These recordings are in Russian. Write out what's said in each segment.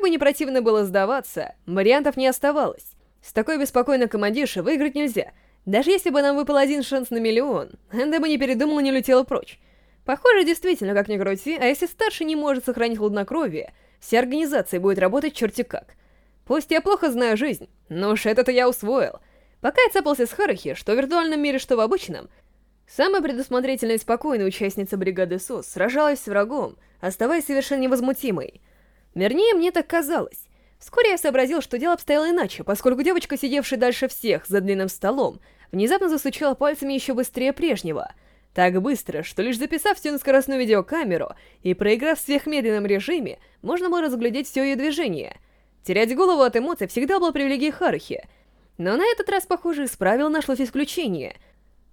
как бы не противно было сдаваться, вариантов не оставалось. С такой беспокойной командиршей выиграть нельзя. Даже если бы нам выпал один шанс на миллион, Энда бы не передумала, не улетела прочь. Похоже, действительно, как ни крути, а если старший не может сохранить хладнокровие, вся организация будет работать черти как. Пусть я плохо знаю жизнь, но уж это-то я усвоил. Пока я цепался с Харахи, что в виртуальном мире, что в обычном, самая предусмотрительная и спокойная участница бригады СОС сражалась с врагом, оставаясь совершенно невозмутимой. Вернее, мне так казалось. Вскоре я сообразил, что дело обстояло иначе, поскольку девочка, сидевшая дальше всех за длинным столом, внезапно засучала пальцами еще быстрее прежнего. Так быстро, что лишь записав все на скоростную видеокамеру и проиграв в сверхмедленном режиме, можно было разглядеть все ее движение. Терять голову от эмоций всегда была привилегией Харухи, но на этот раз, похоже, из правил нашлось исключение.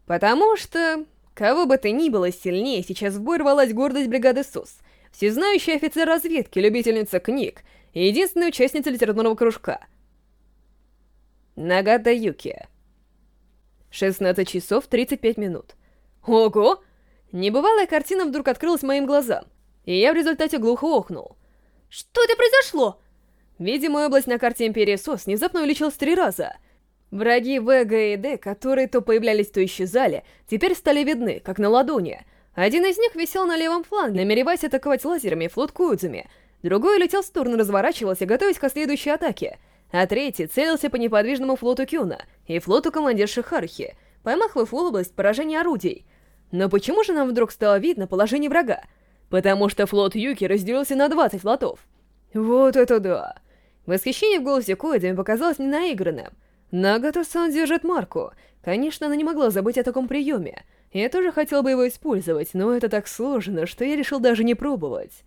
Потому что, кого бы то ни было сильнее, сейчас в бой рвалась гордость бригады СУС — всезнающий офицер разведки, любительница книг и единственная участница литературного кружка. Нагата Юки. 16 часов 35 минут. Ого! Небывалая картина вдруг открылась моим глазам, и я в результате глухо охнул. Что это произошло? Видимо, область на карте Империи СОС внезапно увеличилась в три раза. Враги В, Г и Д, которые то появлялись, то исчезали, теперь стали видны, как на ладони — один из них висел на левом фланге, намереваясь атаковать лазерами флот Куидзуми. Другой летел в сторону, разворачивался, готовясь к следующей атаке. А третий целился по неподвижному флоту Кюна и флоту командирши Хархи, поймав область поражения орудий. Но почему же нам вдруг стало видно положение врага? Потому что флот Юки разделился на 20 флотов. Вот это да! Восхищение в голосе Коидзами показалось ненаигранным. Нагата-сан держит марку. Конечно, она не могла забыть о таком приеме. Я тоже хотел бы его использовать, но это так сложно, что я решил даже не пробовать.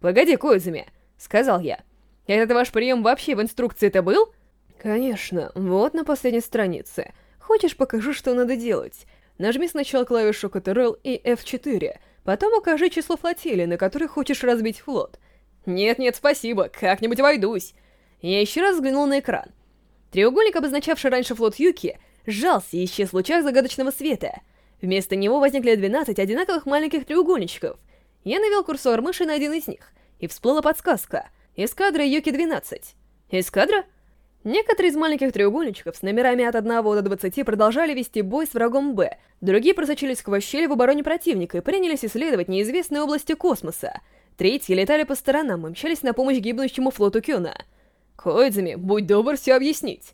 «Погоди, Коидзуми», — сказал я. «Этот ваш прием вообще в инструкции-то был?» «Конечно, вот на последней странице. Хочешь, покажу, что надо делать? Нажми сначала клавишу Ctrl и F4, потом укажи число флотилий, на которых хочешь разбить флот». «Нет-нет, спасибо, как-нибудь войдусь». Я еще раз взглянул на экран. Треугольник, обозначавший раньше флот Юки, сжался и исчез в лучах загадочного света — Вместо него возникли 12 одинаковых маленьких треугольничков. Я навел курсор мыши на один из них, и всплыла подсказка. Эскадра Юки-12. Эскадра? Некоторые из маленьких треугольничков с номерами от 1 до 20 продолжали вести бой с врагом Б, другие просочились сквозь щели в обороне противника и принялись исследовать неизвестные области космоса. Третьи летали по сторонам и мчались на помощь гибнущему флоту Кёна. Коидзами, будь добр все объяснить.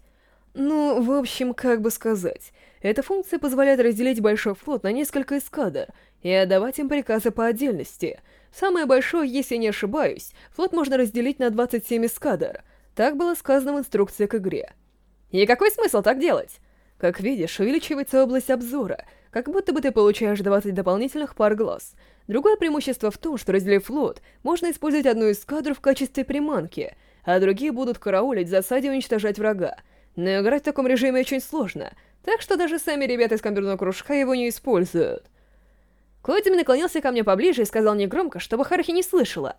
Ну, в общем, как бы сказать... Эта функция позволяет разделить большой флот на несколько эскадр и отдавать им приказы по отдельности. Самое большое, если не ошибаюсь, флот можно разделить на 27 эскадр. Так было сказано в инструкции к игре. И какой смысл так делать? Как видишь, увеличивается область обзора, как будто бы ты получаешь 20 дополнительных пар глаз. Другое преимущество в том, что разделив флот, можно использовать одну эскадру в качестве приманки, а другие будут караулить, засаде и уничтожать врага. Но играть в таком режиме очень сложно — так что даже сами ребята из компьютерного кружка его не используют. Кодзими наклонился ко мне поближе и сказал негромко, чтобы Харахи не слышала.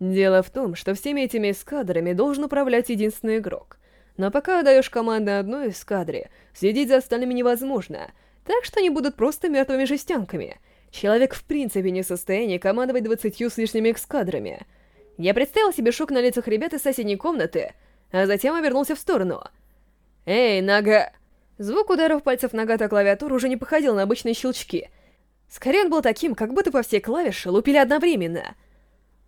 Дело в том, что всеми этими эскадрами должен управлять единственный игрок. Но пока отдаешь команды одной эскадре, следить за остальными невозможно, так что они будут просто мертвыми жестянками. Человек в принципе не в состоянии командовать двадцатью с лишними эскадрами. Я представил себе шок на лицах ребят из соседней комнаты, а затем обернулся в сторону. «Эй, Нага...» Звук ударов пальцев Нагата о клавиатуру уже не походил на обычные щелчки. Скорее он был таким, как будто по всей клавиши лупили одновременно.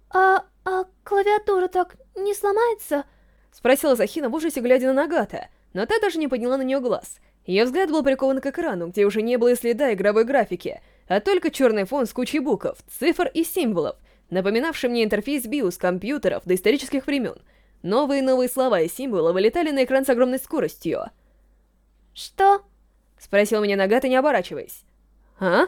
«А... а клавиатура так не сломается?» Спросила Захина в ужасе, глядя на Нагата, но та даже не подняла на нее глаз. Ее взгляд был прикован к экрану, где уже не было и следа игровой графики, а только черный фон с кучей букв, цифр и символов, напоминавший мне интерфейс BIOS компьютеров до исторических времен. Новые и новые слова и символы вылетали на экран с огромной скоростью. «Что?» — спросил меня Нагата, не оборачиваясь. «А?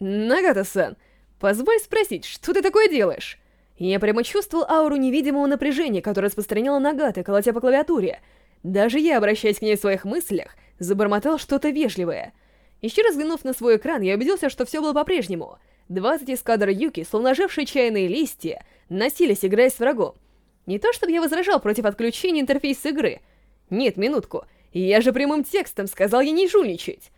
Нагата-сан, позволь спросить, что ты такое делаешь?» Я прямо чувствовал ауру невидимого напряжения, которое распространяла Нагата, колотя по клавиатуре. Даже я, обращаясь к ней в своих мыслях, забормотал что-то вежливое. Еще раз взглянув на свой экран, я убедился, что все было по-прежнему. 20 эскадр Юки, словно ожившие чайные листья, носились, играя с врагом. Не то чтобы я возражал против отключения интерфейса игры. Нет, минутку. «Я же прямым текстом сказал ей не жульничать!»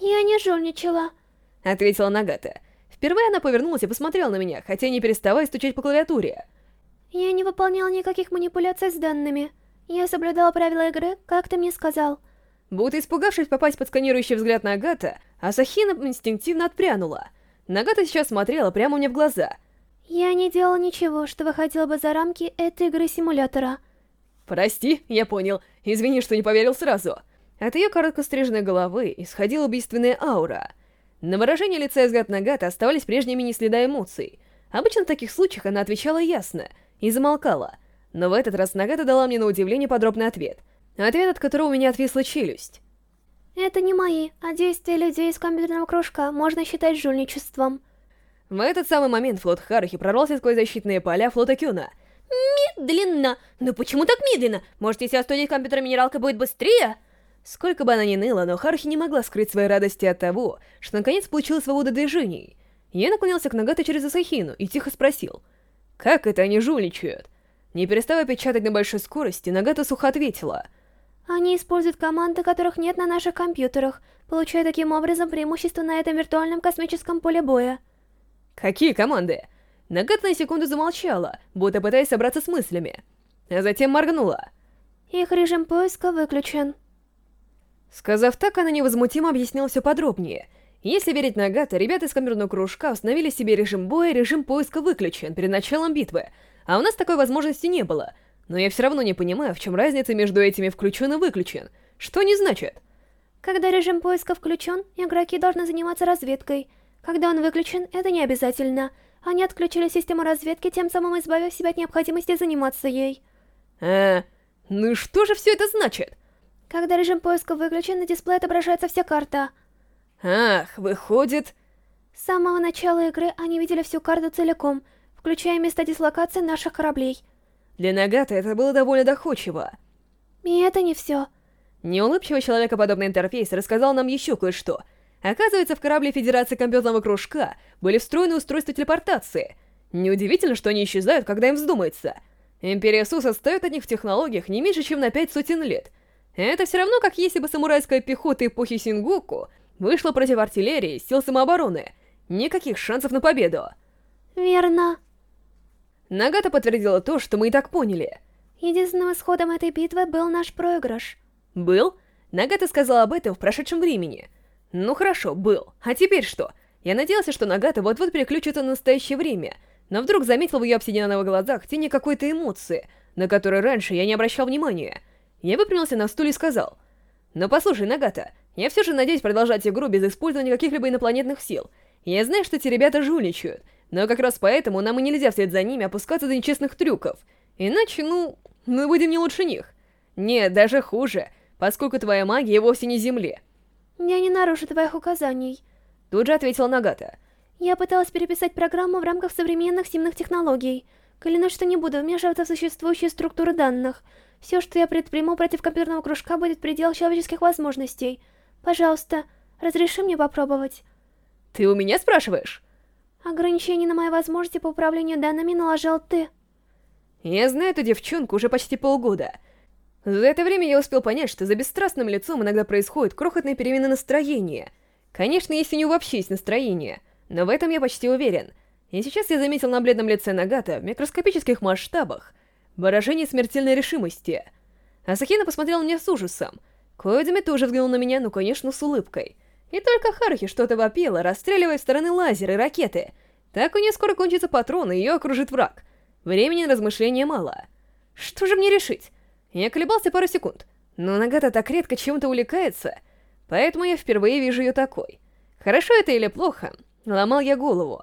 «Я не жульничала», — ответила Нагата. Впервые она повернулась и посмотрела на меня, хотя не переставая стучать по клавиатуре. Я не выполняла никаких манипуляций с данными. Я соблюдала правила игры, как ты мне сказал. Будто испугавшись попасть под сканирующий взгляд Нагата, Асахина инстинктивно отпрянула. Нагата сейчас смотрела прямо мне в глаза. Я не делала ничего, что выходило бы за рамки этой игры-симулятора. «Прости, я понял. Извини, что не поверил сразу». От ее короткостриженной головы исходила убийственная аура. На выражение лица и взгляд Нагата оставались прежними не следа эмоций. Обычно в таких случаях она отвечала ясно и замолкала. Но в этот раз Нагата дала мне на удивление подробный ответ. Ответ, от которого у меня отвисла челюсть. Это не мои, а действия людей из компьютерного кружка можно считать жульничеством. В этот самый момент флот Харахи прорвался сквозь защитные поля флота Кюна. Медленно! Ну почему так медленно? Может, если остудить компьютер минералка будет быстрее? Сколько бы она ни ныла, но Харахи не могла скрыть своей радости от того, что наконец получила свободу движений. Я наклонился к Нагата через Асахину и тихо спросил, «Как это они жульничают?» Не переставая печатать на большой скорости, Нагата сухо ответила, «Они используют команды, которых нет на наших компьютерах, получая таким образом преимущество на этом виртуальном космическом поле боя». «Какие команды?» Нагата на секунду замолчала, будто пытаясь собраться с мыслями, а затем моргнула. «Их режим поиска выключен». Сказав так, она невозмутимо объяснила все подробнее. Если верить Нагата, ребята из камерного кружка установили себе режим боя, режим поиска выключен перед началом битвы, а у нас такой возможности не было. Но я все равно не понимаю, в чем разница между этими включен и выключен. Что не значит? Когда режим поиска включен, игроки должны заниматься разведкой. Когда он выключен, это не обязательно. Они отключили систему разведки, тем самым избавив себя от необходимости заниматься ей. А, ну что же все это значит? Когда режим поиска выключен, на дисплее отображается вся карта. Ах, выходит... С самого начала игры они видели всю карту целиком, включая места дислокации наших кораблей. Для Нагата это было довольно доходчиво. И это не все. Неулыбчивый человекоподобный интерфейс рассказал нам еще кое-что. Оказывается, в корабле Федерации компьютерного кружка были встроены устройства телепортации. Неудивительно, что они исчезают, когда им вздумается. Империя Сус отстает от них в технологиях не меньше, чем на пять сотен лет — это все равно, как если бы самурайская пехота эпохи Сингоку вышла против артиллерии сил самообороны. Никаких шансов на победу. Верно. Нагата подтвердила то, что мы и так поняли. Единственным исходом этой битвы был наш проигрыш. Был? Нагата сказала об этом в прошедшем времени. Ну хорошо, был. А теперь что? Я надеялся, что Нагата вот-вот переключится на настоящее время, но вдруг заметил в ее обсидиановых глазах тени какой-то эмоции, на которую раньше я не обращал внимания. Я выпрямился на стуле и сказал, «Но послушай, Нагата, я все же надеюсь продолжать игру без использования каких-либо инопланетных сил. Я знаю, что эти ребята жульничают, но как раз поэтому нам и нельзя вслед за ними опускаться до нечестных трюков. Иначе, ну, мы будем не лучше них. Нет, даже хуже, поскольку твоя магия вовсе не Земли». «Я не нарушу твоих указаний», — тут же ответила Нагата. «Я пыталась переписать программу в рамках современных симных технологий. Клянусь, что не буду вмешиваться в существующие структуры данных». Все, что я предприму против компьютерного кружка, будет предел человеческих возможностей. Пожалуйста, разреши мне попробовать. Ты у меня спрашиваешь? Ограничение на мои возможности по управлению данными наложил ты. Я знаю эту девчонку уже почти полгода. За это время я успел понять, что за бесстрастным лицом иногда происходят крохотные перемены настроения. Конечно, если не вообще есть настроение, но в этом я почти уверен. И сейчас я заметил на бледном лице Нагата в микроскопических масштабах выражение смертельной решимости. Асахина посмотрел на меня с ужасом. Коидзами тоже взглянул на меня, ну, конечно, с улыбкой. И только Харухи что-то вопила, расстреливая в стороны лазеры и ракеты. Так у нее скоро кончится патрон, и ее окружит враг. Времени на размышления мало. Что же мне решить? Я колебался пару секунд, но Нагата так редко чем-то увлекается, поэтому я впервые вижу ее такой. Хорошо это или плохо? Ломал я голову.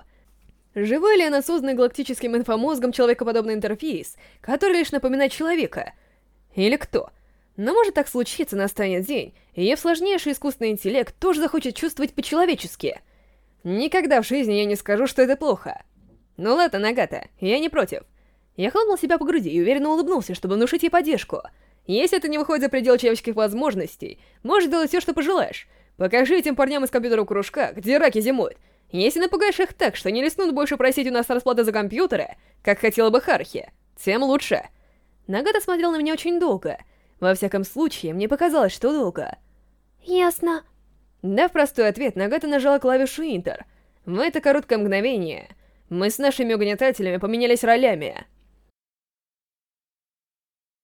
Живой ли она созданный галактическим инфомозгом человекоподобный интерфейс, который лишь напоминает человека? Или кто? Но может так случиться, настанет день, и ее сложнейший искусственный интеллект тоже захочет чувствовать по-человечески. Никогда в жизни я не скажу, что это плохо. Ну ладно, Нагата, я не против. Я хлопнул себя по груди и уверенно улыбнулся, чтобы внушить ей поддержку. Если это не выходит за пределы человеческих возможностей, можешь делать все, что пожелаешь. Покажи этим парням из компьютера кружка, где раки зимуют, если напугаешь их так, что не леснут больше просить у нас расплаты за компьютеры, как хотела бы Хархи, тем лучше. Нагата смотрел на меня очень долго. Во всяком случае, мне показалось, что долго. Ясно. Дав простой ответ, Нагата нажала клавишу Enter. В это короткое мгновение мы с нашими угнетателями поменялись ролями.